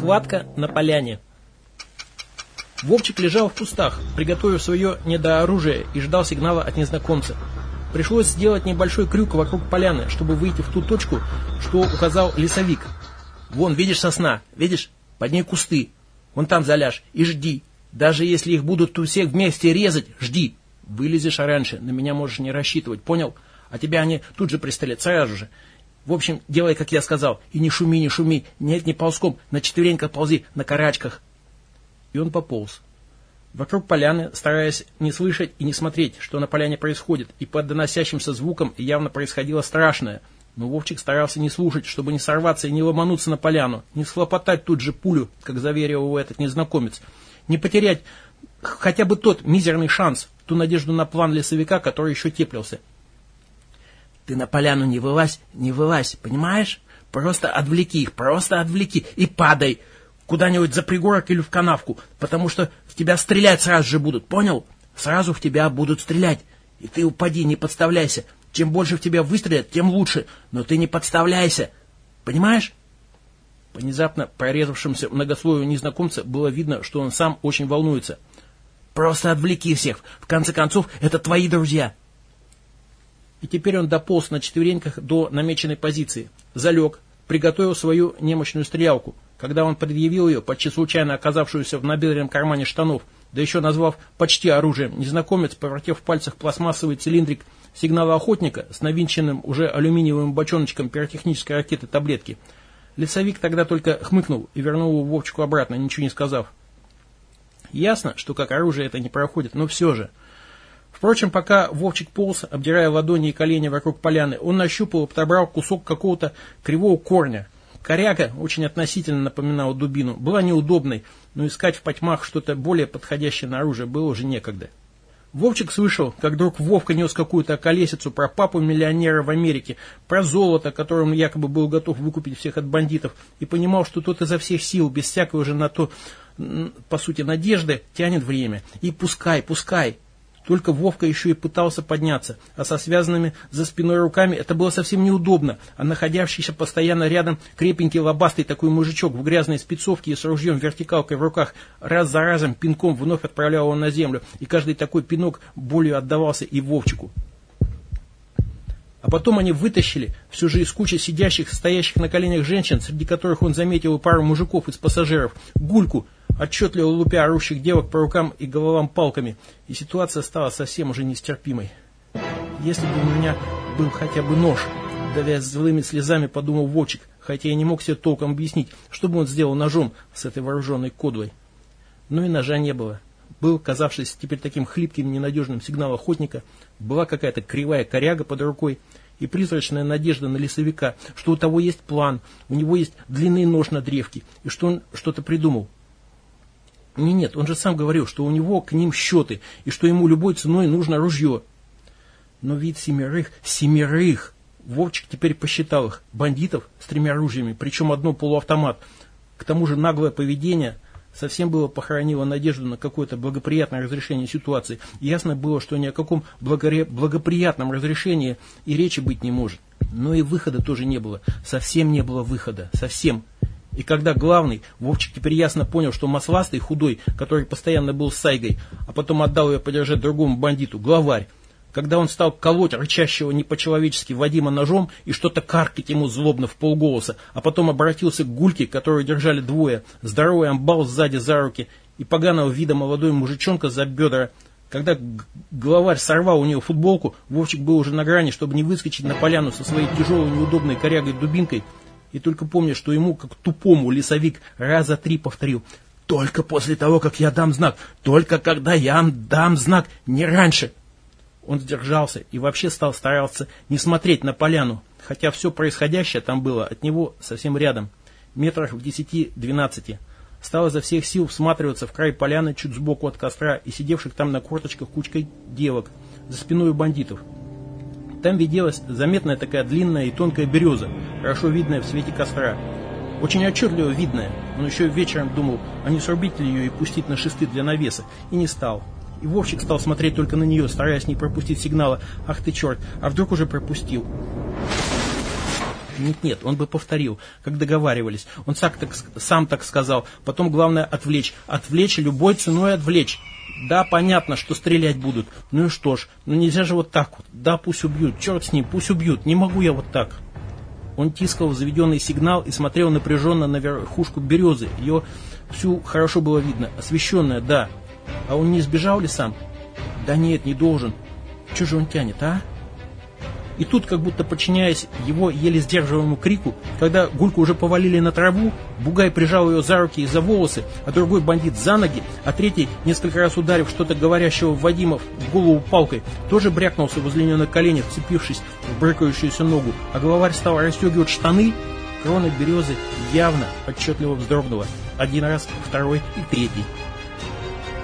Схватка на поляне. Вовчик лежал в кустах, приготовив свое недооружие и ждал сигнала от незнакомца. Пришлось сделать небольшой крюк вокруг поляны, чтобы выйти в ту точку, что указал лесовик. «Вон, видишь сосна? Видишь? Под ней кусты. Вон там заляжь и жди. Даже если их будут у всех вместе резать, жди. Вылезешь раньше, на меня можешь не рассчитывать, понял? А тебя они тут же пристрелят, сразу же. В общем, делай, как я сказал, и не шуми, не шуми, нет, не ползком, на четвереньках ползи, на карачках. И он пополз. Вокруг поляны, стараясь не слышать и не смотреть, что на поляне происходит, и под доносящимся звуком явно происходило страшное. Но Вовчик старался не слушать, чтобы не сорваться и не ломануться на поляну, не схлопотать тут же пулю, как заверил его этот незнакомец, не потерять хотя бы тот мизерный шанс, ту надежду на план лесовика, который еще теплился. Ты на поляну не вылазь, не вылазь, понимаешь? Просто отвлеки их, просто отвлеки и падай куда-нибудь за пригорок или в канавку, потому что в тебя стрелять сразу же будут, понял? Сразу в тебя будут стрелять. И ты упади, не подставляйся. Чем больше в тебя выстрелят, тем лучше. Но ты не подставляйся. Понимаешь? Внезапно прорезавшимся многословию незнакомца было видно, что он сам очень волнуется. Просто отвлеки всех. В конце концов, это твои друзья. И теперь он дополз на четвереньках до намеченной позиции. Залег, приготовил свою немощную стрелялку. Когда он предъявил ее, почти случайно оказавшуюся в набедренном кармане штанов, да еще назвав почти оружием, незнакомец, повертев в пальцах пластмассовый цилиндрик сигнала охотника с навинченным уже алюминиевым бочоночком пиротехнической ракеты таблетки. Лицовик тогда только хмыкнул и вернул его Вовчику обратно, ничего не сказав. Ясно, что как оружие это не проходит, но все же. Впрочем, пока Вовчик полз, обдирая ладони и колени вокруг поляны, он нащупал и подобрал кусок какого-то кривого корня. Коряга, очень относительно напоминала дубину, была неудобной, но искать в потьмах что-то более подходящее на оружие было уже некогда. Вовчик слышал, как друг Вовка нес какую-то околесицу про папу-миллионера в Америке, про золото, которым якобы был готов выкупить всех от бандитов, и понимал, что тот изо всех сил, без всякой уже на то, по сути, надежды, тянет время. И пускай, пускай, только Вовка еще и пытался подняться, а со связанными за спиной руками это было совсем неудобно, а находящийся постоянно рядом крепенький лобастый такой мужичок в грязной спецовке и с ружьем вертикалкой в руках раз за разом пинком вновь отправлял его на землю, и каждый такой пинок болью отдавался и Вовчику. А потом они вытащили, все же из кучи сидящих, стоящих на коленях женщин, среди которых он заметил пару мужиков из пассажиров, гульку, отчетливо лупя орущих девок по рукам и головам палками, и ситуация стала совсем уже нестерпимой. Если бы у меня был хотя бы нож, давясь злыми слезами, подумал Вовчик, хотя я не мог себе толком объяснить, что бы он сделал ножом с этой вооруженной кодвой. Но и ножа не было. Был, казавшийся теперь таким хлипким ненадежным сигнал охотника, была какая-то кривая коряга под рукой, и призрачная надежда на лесовика, что у того есть план, у него есть длинный нож на древке, и что он что-то придумал. Не, нет, он же сам говорил, что у него к ним счеты, и что ему любой ценой нужно ружье. Но вид семерых, семерых, Вовчик теперь посчитал их, бандитов с тремя оружиями, причем одно полуавтомат. К тому же наглое поведение совсем было похоронило надежду на какое-то благоприятное разрешение ситуации. Ясно было, что ни о каком благоприятном разрешении и речи быть не может. Но и выхода тоже не было. Совсем не было выхода. Совсем. И когда главный, Вовчик теперь ясно понял, что масластый, худой, который постоянно был с Сайгой, а потом отдал ее подержать другому бандиту, главарь, когда он стал колоть рычащего не по-человечески Вадима ножом и что-то каркать ему злобно в полголоса, а потом обратился к гульке, которую держали двое, здоровый амбал сзади за руки и поганого вида молодой мужичонка за бедра, когда главарь сорвал у нее футболку, Вовчик был уже на грани, чтобы не выскочить на поляну со своей тяжелой неудобной корягой дубинкой, и только помню, что ему, как тупому, лесовик раза три повторил. «Только после того, как я дам знак! Только когда я дам знак! Не раньше!» Он сдержался и вообще стал стараться не смотреть на поляну, хотя все происходящее там было от него совсем рядом, метрах в десяти-двенадцати. Стал изо всех сил всматриваться в край поляны чуть сбоку от костра и сидевших там на корточках кучкой девок за спиной бандитов. Там виделась заметная такая длинная и тонкая береза, хорошо видная в свете костра. Очень отчетливо видная. Он еще вечером думал, а не срубить ли ее и пустить на шесты для навеса, и не стал. И Вовчик стал смотреть только на нее, стараясь не пропустить сигнала. Ах ты черт, а вдруг уже пропустил. Нет-нет, он бы повторил, как договаривались. Он сам так, сам так сказал. Потом главное отвлечь. Отвлечь любой ценой отвлечь. Да, понятно, что стрелять будут. Ну и что ж, ну нельзя же вот так вот. Да, пусть убьют, черт с ним, пусть убьют. Не могу я вот так. Он тискал заведенный сигнал и смотрел напряженно на верхушку березы. Ее всю хорошо было видно. Освещенная, да. А он не сбежал ли сам? Да нет, не должен. Че же он тянет, а? И тут, как будто подчиняясь его еле сдерживаемому крику, когда Гульку уже повалили на траву, Бугай прижал ее за руки и за волосы, а другой бандит за ноги, а третий, несколько раз ударив что-то говорящего Вадима в голову палкой, тоже брякнулся возле нее на коленях, вцепившись в брыкающуюся ногу, а главарь стал расстегивать штаны, крона березы явно отчетливо вздрогнула. Один раз, второй и третий.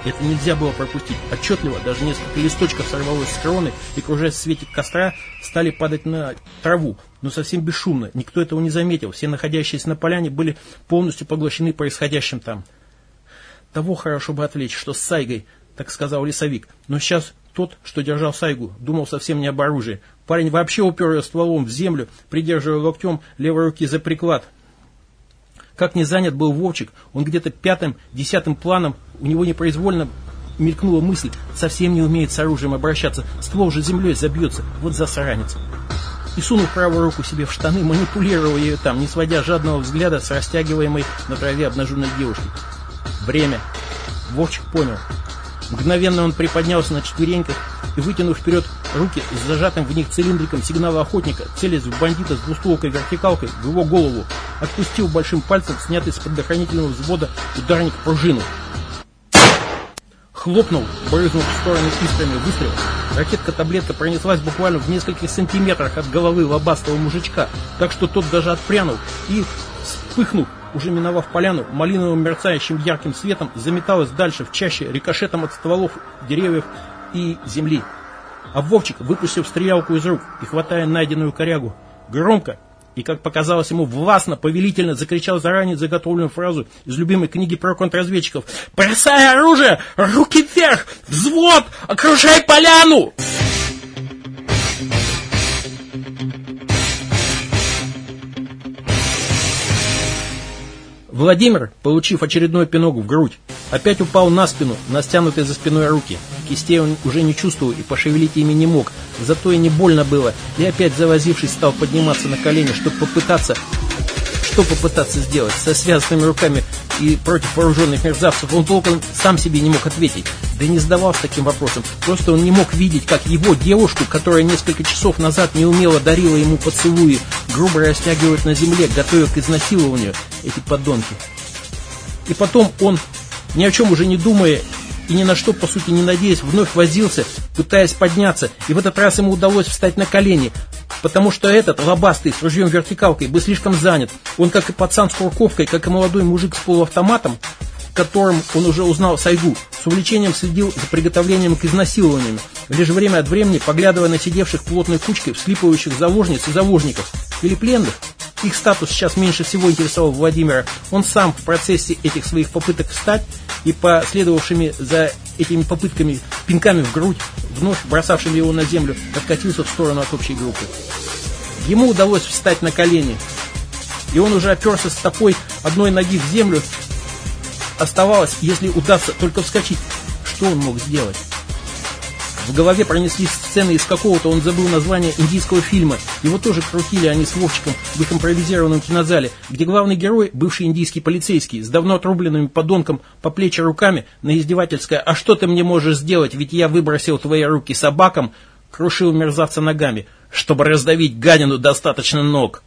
Это нельзя было пропустить. Отчетливо даже несколько листочков сорвалось с кроны и, кружась в свете костра, стали падать на траву, но совсем бесшумно. Никто этого не заметил. Все находящиеся на поляне были полностью поглощены происходящим там. Того хорошо бы отвлечь, что с Сайгой, так сказал лесовик. Но сейчас тот, что держал Сайгу, думал совсем не об оружии. Парень вообще упер ее стволом в землю, придерживая локтем левой руки за приклад, как не занят был Вовчик, он где-то пятым, десятым планом, у него непроизвольно мелькнула мысль, совсем не умеет с оружием обращаться, ствол же землей забьется, вот засранец. И сунув правую руку себе в штаны, манипулировал ее там, не сводя жадного взгляда с растягиваемой на траве обнаженной девушки. Время. Вовчик понял. Мгновенно он приподнялся на четвереньках и, вытянув вперед руки с зажатым в них цилиндриком сигнала охотника, целясь в бандита с двустволкой вертикалкой в его голову, отпустил большим пальцем снятый с предохранительного взвода ударник пружину. Хлопнул, брызнув в сторону искрами выстрел. Ракетка-таблетка пронеслась буквально в нескольких сантиметрах от головы лобастого мужичка, так что тот даже отпрянул и, вспыхнув, уже миновав поляну, малиновым мерцающим ярким светом заметалась дальше в чаще рикошетом от стволов деревьев и земли. А Вовчик, выпустив стрелялку из рук и хватая найденную корягу, громко и, как показалось ему, властно, повелительно закричал заранее заготовленную фразу из любимой книги про контрразведчиков «Бросай оружие! Руки вверх! Взвод! Окружай поляну!» Владимир, получив очередной пинок в грудь, опять упал на спину, на стянутые за спиной руки. Кистей он уже не чувствовал и пошевелить ими не мог, зато и не больно было, и опять завозившись стал подниматься на колени, чтобы попытаться что попытаться сделать со связанными руками и против вооруженных мерзавцев, он толком сам себе не мог ответить. Да не задавался таким вопросом. Просто он не мог видеть, как его девушку, которая несколько часов назад неумело дарила ему поцелуи, грубо растягивают на земле, готовя к изнасилованию эти подонки. И потом он, ни о чем уже не думая и ни на что, по сути, не надеясь, вновь возился, пытаясь подняться, и в этот раз ему удалось встать на колени, потому что этот, лобастый, с ружьем-вертикалкой, был слишком занят. Он, как и пацан с курковкой, как и молодой мужик с полуавтоматом, которым он уже узнал Сайгу, с увлечением следил за приготовлением к изнасилованиям, лишь время от времени поглядывая на сидевших плотной кучкой вслипывающих заложниц и заложников, или пленных. Их статус сейчас меньше всего интересовал Владимира. Он сам в процессе этих своих попыток встать и последовавшими за этими попытками пинками в грудь, вновь бросавшими его на землю, откатился в сторону от общей группы. Ему удалось встать на колени, и он уже оперся с такой одной ноги в землю. Оставалось, если удастся, только вскочить. Что он мог сделать? В голове пронеслись сцены из какого-то, он забыл название индийского фильма. Его тоже крутили они с Вовчиком в их импровизированном кинозале, где главный герой, бывший индийский полицейский, с давно отрубленными подонком по плечи руками, на издевательское «А что ты мне можешь сделать, ведь я выбросил твои руки собакам», крушил мерзавца ногами. «Чтобы раздавить гадину, достаточно ног».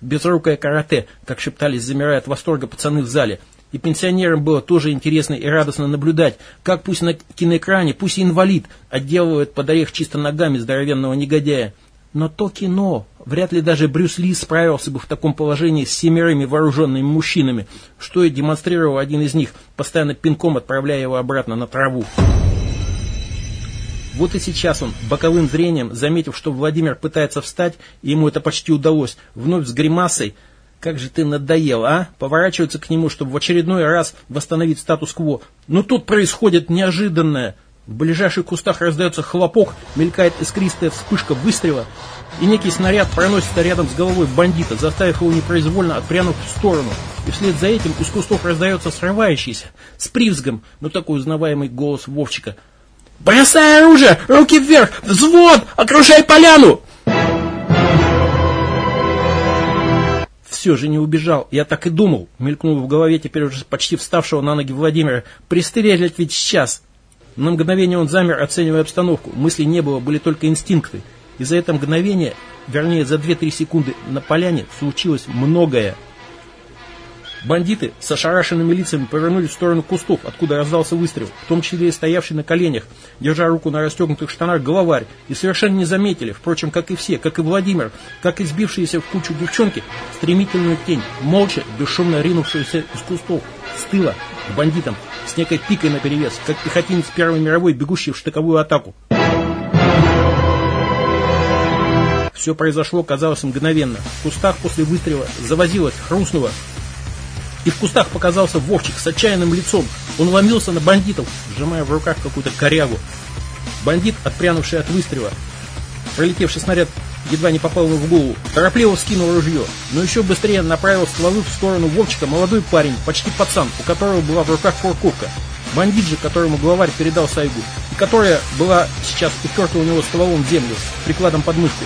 Безрукое карате, как шептались, замирая от восторга пацаны в зале – и пенсионерам было тоже интересно и радостно наблюдать, как пусть на киноэкране, пусть инвалид, отделывает под орех чисто ногами здоровенного негодяя. Но то кино, вряд ли даже Брюс Ли справился бы в таком положении с семерыми вооруженными мужчинами, что и демонстрировал один из них, постоянно пинком отправляя его обратно на траву. Вот и сейчас он, боковым зрением, заметив, что Владимир пытается встать, и ему это почти удалось, вновь с гримасой, как же ты надоел, а? Поворачивается к нему, чтобы в очередной раз восстановить статус-кво. Но тут происходит неожиданное. В ближайших кустах раздается хлопок, мелькает искристая вспышка выстрела, и некий снаряд проносится рядом с головой бандита, заставив его непроизвольно отпрянуть в сторону. И вслед за этим из кустов раздается срывающийся, с привзгом, но такой узнаваемый голос Вовчика. «Бросай оружие! Руки вверх! Взвод! Окружай поляну!» Все же не убежал, я так и думал, мелькнул в голове теперь уже почти вставшего на ноги Владимира. Пристрелять ведь сейчас. На мгновение он замер, оценивая обстановку. Мыслей не было, были только инстинкты. И за это мгновение, вернее за 2-3 секунды, на поляне случилось многое. Бандиты с ошарашенными лицами повернулись в сторону кустов, откуда раздался выстрел, в том числе и стоявший на коленях, держа руку на расстегнутых штанах главарь, и совершенно не заметили, впрочем, как и все, как и Владимир, как и сбившиеся в кучу девчонки, стремительную тень, молча, бесшумно ринувшуюся из кустов, с тыла, к бандитам, с некой пикой наперевес, как пехотинец Первой мировой, бегущий в штыковую атаку. Все произошло, казалось, мгновенно. В кустах после выстрела завозилось, хрустнуло, и в кустах показался Вовчик с отчаянным лицом. Он ломился на бандитов, сжимая в руках какую-то корягу. Бандит, отпрянувший от выстрела, пролетевший снаряд едва не попал ему в голову, торопливо скинул ружье, но еще быстрее направил стволы в сторону Вовчика молодой парень, почти пацан, у которого была в руках форковка. Бандит же, которому главарь передал Сайгу, и которая была сейчас уперта у него стволом в землю, прикладом под мышку.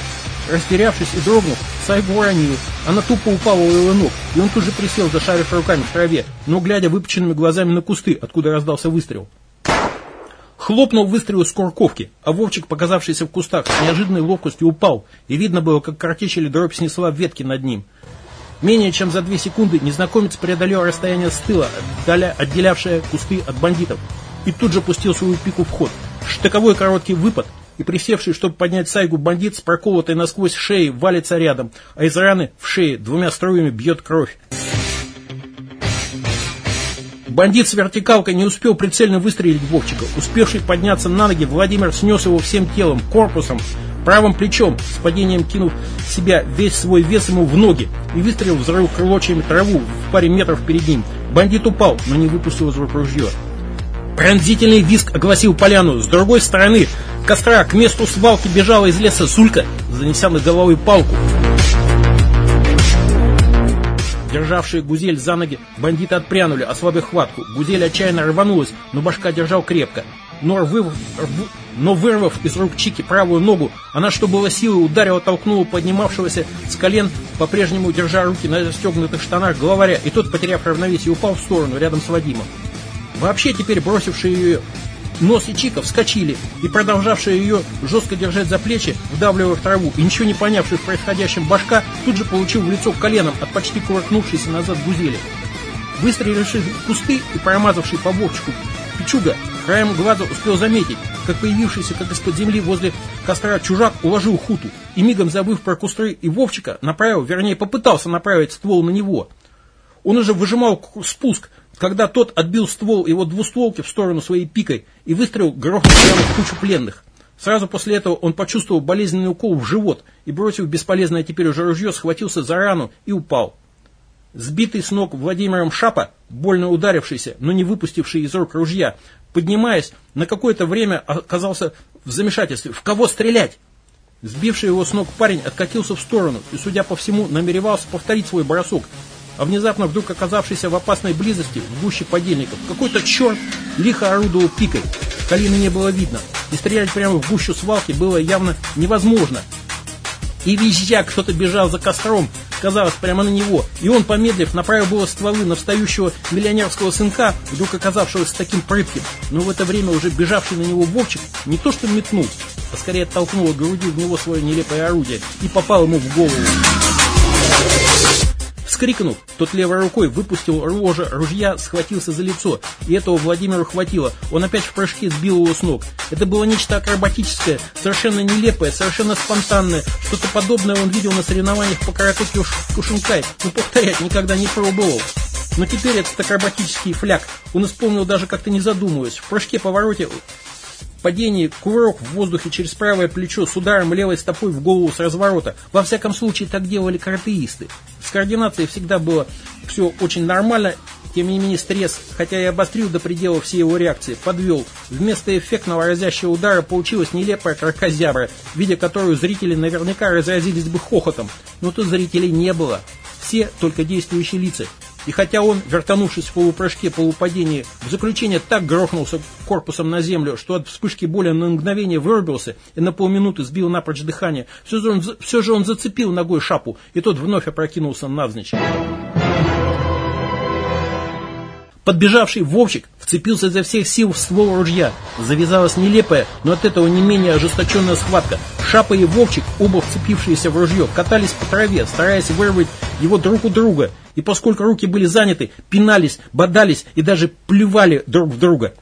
Растерявшись и дрогнув, Сайгу уронил. Она тупо упала у его ног, и он тут же присел, зашарив руками в траве, но глядя выпученными глазами на кусты, откуда раздался выстрел. Хлопнул выстрел из курковки, а Вовчик, показавшийся в кустах, с неожиданной ловкостью упал, и видно было, как картечь дробь снесла ветки над ним. Менее чем за две секунды незнакомец преодолел расстояние с тыла, отделявшее кусты от бандитов, и тут же пустил свою пику в ход. Штыковой короткий выпад, и присевший, чтобы поднять сайгу бандит с проколотой насквозь шеей валится рядом, а из раны в шее двумя струями бьет кровь. Бандит с вертикалкой не успел прицельно выстрелить в Вовчика. Успевший подняться на ноги, Владимир снес его всем телом, корпусом, правым плечом, с падением кинув себя весь свой вес ему в ноги и выстрелил взрыв крылочьями траву в паре метров перед ним. Бандит упал, но не выпустил из рук ружье. Пронзительный виск огласил поляну. С другой стороны костра к месту свалки бежала из леса Сулька, занеся над головой палку. Державшие Гузель за ноги, бандиты отпрянули, ослабив хватку. Гузель отчаянно рванулась, но башка держал крепко. Но, вырвав, но вырвав из рук Чики правую ногу, она, что было силы, ударила, толкнула поднимавшегося с колен, по-прежнему держа руки на застегнутых штанах главаря, и тот, потеряв равновесие, упал в сторону, рядом с Вадимом. Вообще теперь бросившие ее нос и Чика вскочили и продолжавшие ее жестко держать за плечи, вдавливая в траву, и ничего не понявший в происходящем башка, тут же получил в лицо коленом от почти кувыркнувшейся назад гузели. Выстреливший в кусты и промазавший по Вовчику, Пичуга краем глаза успел заметить, как появившийся как из-под земли возле костра чужак уложил хуту и мигом забыв про кусты и Вовчика, направил, вернее попытался направить ствол на него. Он уже выжимал спуск, когда тот отбил ствол его двустволки в сторону своей пикой и выстрелил грохнул в кучу пленных. Сразу после этого он почувствовал болезненный укол в живот и, бросив бесполезное теперь уже ружье, схватился за рану и упал. Сбитый с ног Владимиром Шапа, больно ударившийся, но не выпустивший из рук ружья, поднимаясь, на какое-то время оказался в замешательстве. В кого стрелять? Сбивший его с ног парень откатился в сторону и, судя по всему, намеревался повторить свой бросок, а внезапно вдруг оказавшийся в опасной близости в гуще подельников. Какой-то черт лихо орудовал пикой. Калины не было видно, и стрелять прямо в гущу свалки было явно невозможно. И визжа кто-то бежал за костром, казалось, прямо на него, и он, помедлив, направил было стволы на встающего миллионерского сынка, вдруг оказавшегося таким прытким, но в это время уже бежавший на него Вовчик не то что метнул, а скорее оттолкнул груди в него свое нелепое орудие и попал ему в голову. Вскрикнув, тот левой рукой выпустил рожа ружья, схватился за лицо, и этого Владимиру хватило. Он опять в прыжке сбил его с ног. Это было нечто акробатическое, совершенно нелепое, совершенно спонтанное. Что-то подобное он видел на соревнованиях по карате Кушинкай, но повторять никогда не пробовал. Но теперь этот акробатический фляг он исполнил даже как-то не задумываясь. В прыжке-повороте падении кувырок в воздухе через правое плечо с ударом левой стопой в голову с разворота. Во всяком случае, так делали каратеисты. С координацией всегда было все очень нормально Тем не менее стресс, хотя и обострил до предела все его реакции, подвел. Вместо эффектного разящего удара получилась нелепая кракозябра, видя которую зрители наверняка разразились бы хохотом. Но тут зрителей не было. Все только действующие лица. И хотя он, вертанувшись в полупрыжке, полупадении, в заключение так грохнулся корпусом на землю, что от вспышки боли на мгновение вырубился и на полминуты сбил напрочь дыхание, все же он, все же он зацепил ногой шапу, и тот вновь опрокинулся навзничь. Подбежавший Вовчик вцепился изо всех сил в ствол ружья. Завязалась нелепая, но от этого не менее ожесточенная схватка. Шапа и Вовчик, оба вцепившиеся в ружье, катались по траве, стараясь вырвать его друг у друга. И поскольку руки были заняты, пинались, бодались и даже плевали друг в друга.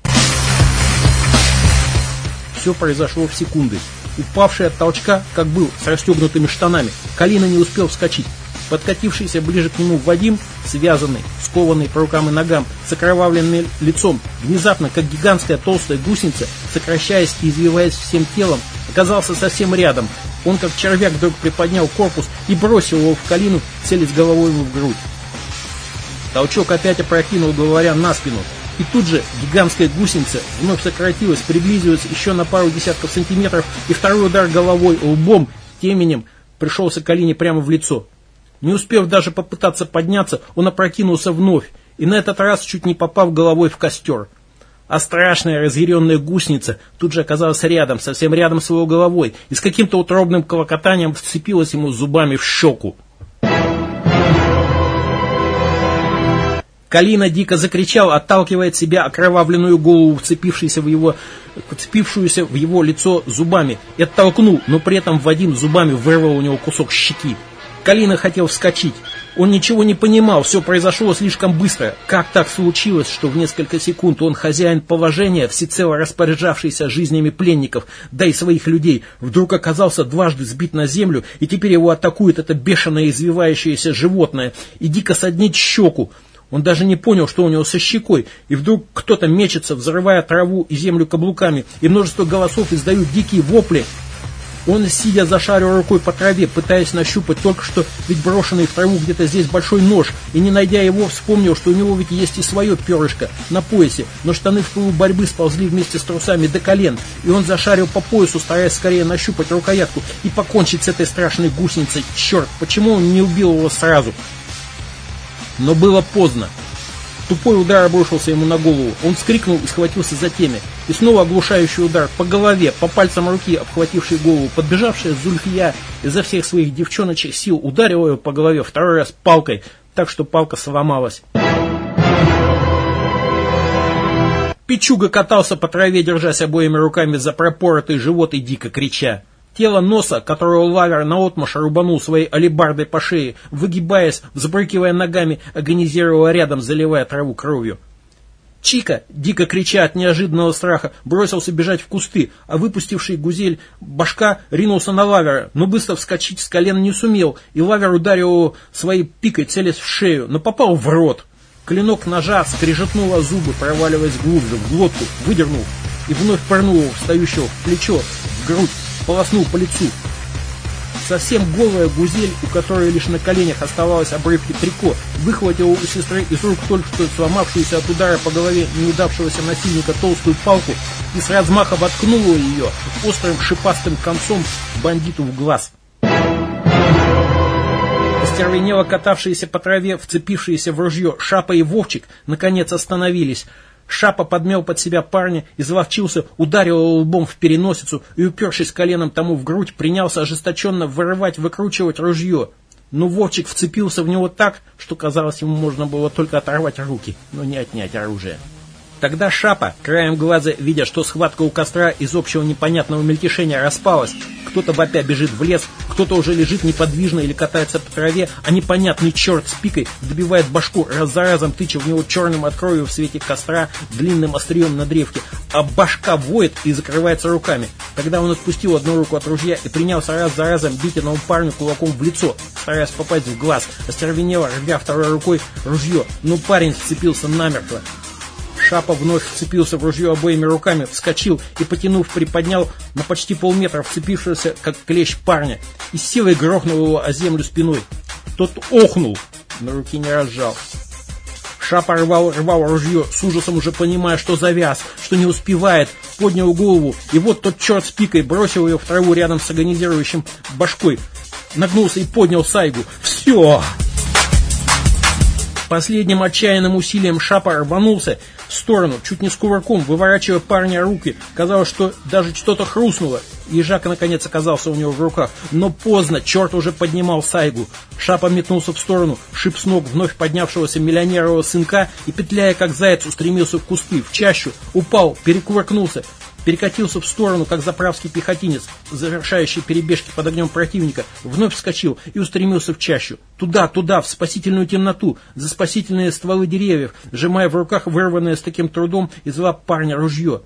Все произошло в секунды. Упавший от толчка, как был, с расстегнутыми штанами, Калина не успел вскочить. Подкатившийся ближе к нему Вадим, связанный, скованный по рукам и ногам, с окровавленным лицом, внезапно, как гигантская толстая гусеница, сокращаясь и извиваясь всем телом, оказался совсем рядом. Он, как червяк, вдруг приподнял корпус и бросил его в калину, целясь головой ему в грудь. Толчок опять опрокинул говоря на спину. И тут же гигантская гусеница вновь сократилась, приблизилась еще на пару десятков сантиметров, и второй удар головой, лбом, теменем, пришелся Калине прямо в лицо. Не успев даже попытаться подняться, он опрокинулся вновь, и на этот раз чуть не попав головой в костер. А страшная разъяренная гусеница тут же оказалась рядом, совсем рядом с его головой, и с каким-то утробным колокотанием вцепилась ему зубами в щеку. Калина дико закричал, отталкивая от себя окровавленную голову, вцепившуюся в его, вцепившуюся в его лицо зубами, и оттолкнул, но при этом Вадим зубами вырвал у него кусок щеки. Калина хотел вскочить. Он ничего не понимал, все произошло слишком быстро. Как так случилось, что в несколько секунд он хозяин положения, всецело распоряжавшийся жизнями пленников, да и своих людей, вдруг оказался дважды сбит на землю, и теперь его атакует это бешеное извивающееся животное, и дико саднит щеку. Он даже не понял, что у него со щекой, и вдруг кто-то мечется, взрывая траву и землю каблуками, и множество голосов издают дикие вопли, он, сидя, зашарил рукой по траве, пытаясь нащупать только что ведь брошенный в траву где-то здесь большой нож, и не найдя его, вспомнил, что у него ведь есть и свое перышко на поясе, но штаны в пылу борьбы сползли вместе с трусами до колен, и он зашарил по поясу, стараясь скорее нащупать рукоятку и покончить с этой страшной гусеницей. Черт, почему он не убил его сразу? Но было поздно. Тупой удар обрушился ему на голову. Он вскрикнул и схватился за темя. И снова оглушающий удар по голове, по пальцам руки, обхватившей голову. Подбежавшая Зульфия изо всех своих девчоночек сил ударила его по голове второй раз палкой, так что палка сломалась. Пичуга катался по траве, держась обоими руками за пропоротый живот и дико крича. Тело носа, которого лавер наотмашь рубанул своей алебардой по шее, выгибаясь, взбрыкивая ногами, агонизировала рядом, заливая траву кровью. Чика, дико крича от неожиданного страха, бросился бежать в кусты, а выпустивший гузель башка ринулся на лавера, но быстро вскочить с колена не сумел, и лавер ударил его своей пикой, целясь в шею, но попал в рот. Клинок ножа скрежетнул о зубы, проваливаясь глубже, в глотку, выдернул и вновь пырнул его, встающего в плечо, в грудь, полоснул по лицу. Совсем голая гузель, у которой лишь на коленях оставалось обрывки трико, выхватила у сестры из рук только что сломавшуюся от удара по голове неудавшегося насильника толстую палку и с размаха воткнула ее острым шипастым концом бандиту в глаз. Остервенело катавшиеся по траве, вцепившиеся в ружье Шапа и Вовчик, наконец остановились. Шапа подмел под себя парня, изловчился, ударил его лбом в переносицу и, упершись коленом тому в грудь, принялся ожесточенно вырывать, выкручивать ружье. Но Вовчик вцепился в него так, что казалось ему можно было только оторвать руки, но не отнять оружие. Тогда Шапа, краем глаза, видя, что схватка у костра из общего непонятного мельтешения распалась, кто-то вопя бежит в лес, кто-то уже лежит неподвижно или катается по траве, а непонятный черт с пикой добивает башку раз за разом, тыча в него черным от крови в свете костра длинным острием на древке, а башка воет и закрывается руками. Тогда он отпустил одну руку от ружья и принялся раз за разом бить одному парню кулаком в лицо, стараясь попасть в глаз, остервенело рвя второй рукой ружье, но парень вцепился намертво. Шапа вновь вцепился в ружье обоими руками, вскочил и, потянув, приподнял на почти полметра вцепившегося, как клещ парня, и силой грохнул его о землю спиной. Тот охнул, но руки не разжал. Шапа рвал, рвал ружье, с ужасом уже понимая, что завяз, что не успевает, поднял голову, и вот тот черт с пикой бросил ее в траву рядом с агонизирующим башкой, нагнулся и поднял Сайгу. «Все!» Последним отчаянным усилием Шапа рванулся в сторону, чуть не с кувырком, выворачивая парня руки. Казалось, что даже что-то хрустнуло. Ежака наконец оказался у него в руках. Но поздно, черт уже поднимал Сайгу. Шапа метнулся в сторону, шип с ног вновь поднявшегося миллионерового сынка и, петляя как заяц, устремился в кусты, в чащу, упал, перекувыркнулся, перекатился в сторону, как заправский пехотинец, завершающий перебежки под огнем противника, вновь вскочил и устремился в чащу. Туда, туда, в спасительную темноту, за спасительные стволы деревьев, сжимая в руках вырванное с таким трудом из лап парня ружье.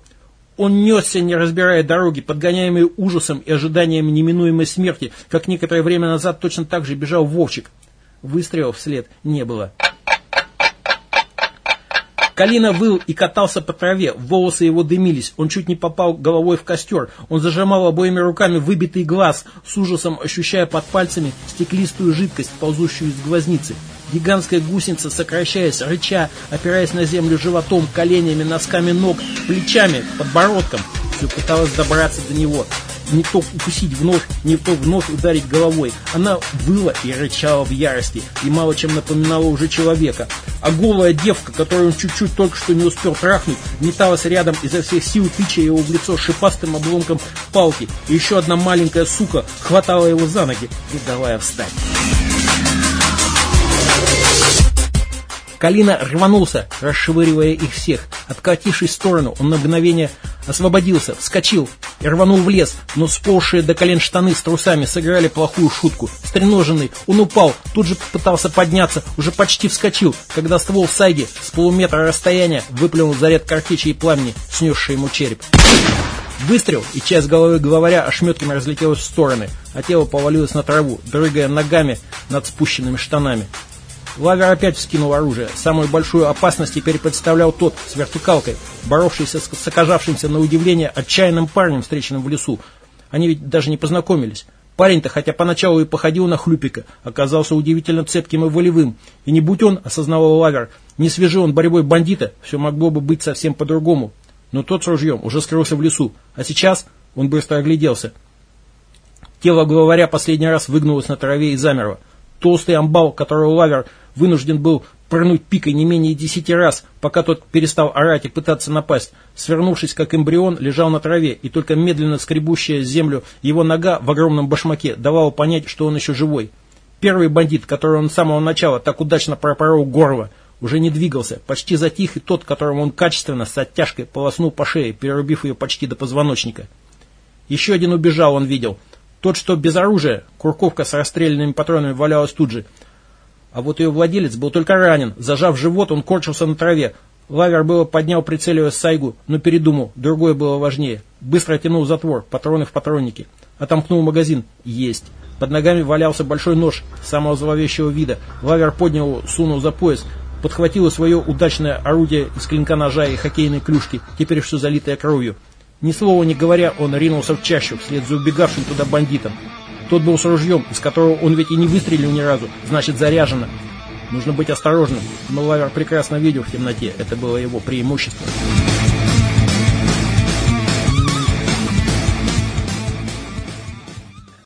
Он несся, не разбирая дороги, подгоняемый ужасом и ожиданием неминуемой смерти, как некоторое время назад точно так же бежал Вовчик. Выстрелов вслед не было. Калина выл и катался по траве, волосы его дымились, он чуть не попал головой в костер, он зажимал обоими руками выбитый глаз, с ужасом ощущая под пальцами стеклистую жидкость, ползущую из глазницы. Гигантская гусеница, сокращаясь, рыча, опираясь на землю животом, коленями, носками ног, плечами, подбородком, все пыталась добраться до него не то укусить вновь, не то вновь ударить головой. Она выла и рычала в ярости, и мало чем напоминала уже человека. А голая девка, которую он чуть-чуть только что не успел трахнуть, металась рядом изо всех сил, тыча его в лицо шипастым обломком палки. И еще одна маленькая сука хватала его за ноги, не давая встать. Калина рванулся, расшвыривая их всех. Откатившись в сторону, он на мгновение освободился, вскочил и рванул в лес, но сползшие до колен штаны с трусами сыграли плохую шутку. Стреноженный, он упал, тут же пытался подняться, уже почти вскочил, когда ствол Сайги с полуметра расстояния выплюнул заряд картечи и пламени, снесший ему череп. Выстрел, и часть головы главаря ошметками разлетелась в стороны, а тело повалилось на траву, дрыгая ногами над спущенными штанами. Лавер опять вскинул оружие. Самую большую опасность теперь представлял тот с вертикалкой, боровшийся с, окажавшимся на удивление отчаянным парнем, встреченным в лесу. Они ведь даже не познакомились. Парень-то, хотя поначалу и походил на хлюпика, оказался удивительно цепким и волевым. И не будь он, осознавал Лавер, не свяжи он борьбой бандита, все могло бы быть совсем по-другому. Но тот с ружьем уже скрылся в лесу, а сейчас он быстро огляделся. Тело главаря последний раз выгнулось на траве и замерло. Толстый амбал, которого Лавер вынужден был прыгнуть пикой не менее десяти раз, пока тот перестал орать и пытаться напасть. Свернувшись, как эмбрион, лежал на траве, и только медленно скребущая землю его нога в огромном башмаке давала понять, что он еще живой. Первый бандит, который он с самого начала так удачно пропорол горло, уже не двигался, почти затих и тот, которому он качественно, с оттяжкой, полоснул по шее, перерубив ее почти до позвоночника. Еще один убежал, он видел. Тот, что без оружия, курковка с расстрелянными патронами валялась тут же – а вот ее владелец был только ранен. Зажав живот, он корчился на траве. Лавер было поднял, прицеливаясь Сайгу, но передумал. Другое было важнее. Быстро оттянул затвор, патроны в патроннике. Отомкнул магазин. Есть. Под ногами валялся большой нож самого зловещего вида. Лавер поднял его, сунул за пояс, подхватил свое удачное орудие из клинка ножа и хоккейной клюшки, теперь все залитое кровью. Ни слова не говоря, он ринулся в чащу вслед за убегавшим туда бандитом. Тот был с ружьем, из которого он ведь и не выстрелил ни разу, значит заряжено. Нужно быть осторожным, но Лавер прекрасно видел в темноте, это было его преимущество.